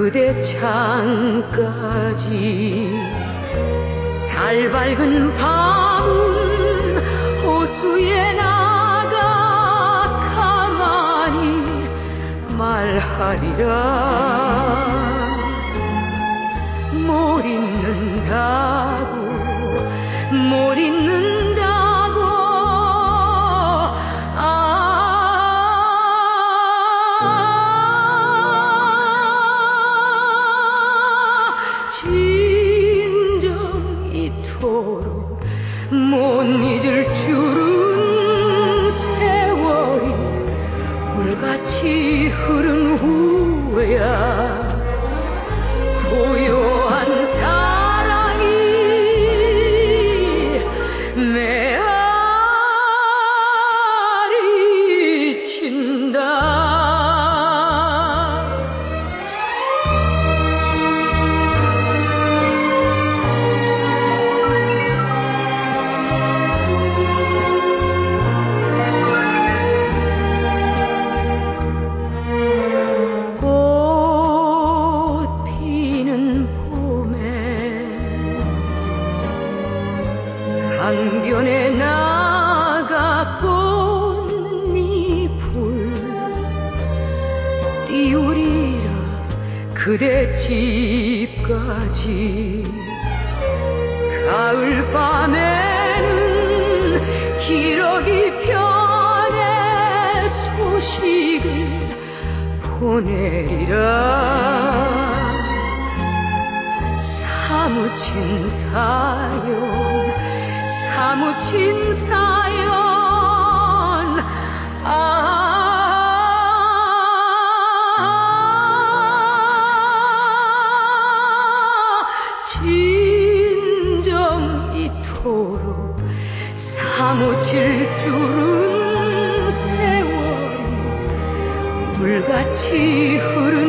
그대 창까지. 달 밝은 밤은 호수에 나가 가만히 말하리라. 못 잊는다고 못 잊는 못 잊을 줄은 세월이 물같이 흐른 후에야 고요 강변에 나가 꽃잎을 띄우리라. 그대 집까지 가을 밤에는 기러기 편의 소식을 보내리라. 사무친 사연 사무친 사연 아. 진정 이토록 사무칠 줄은 세월이 물같이 흐른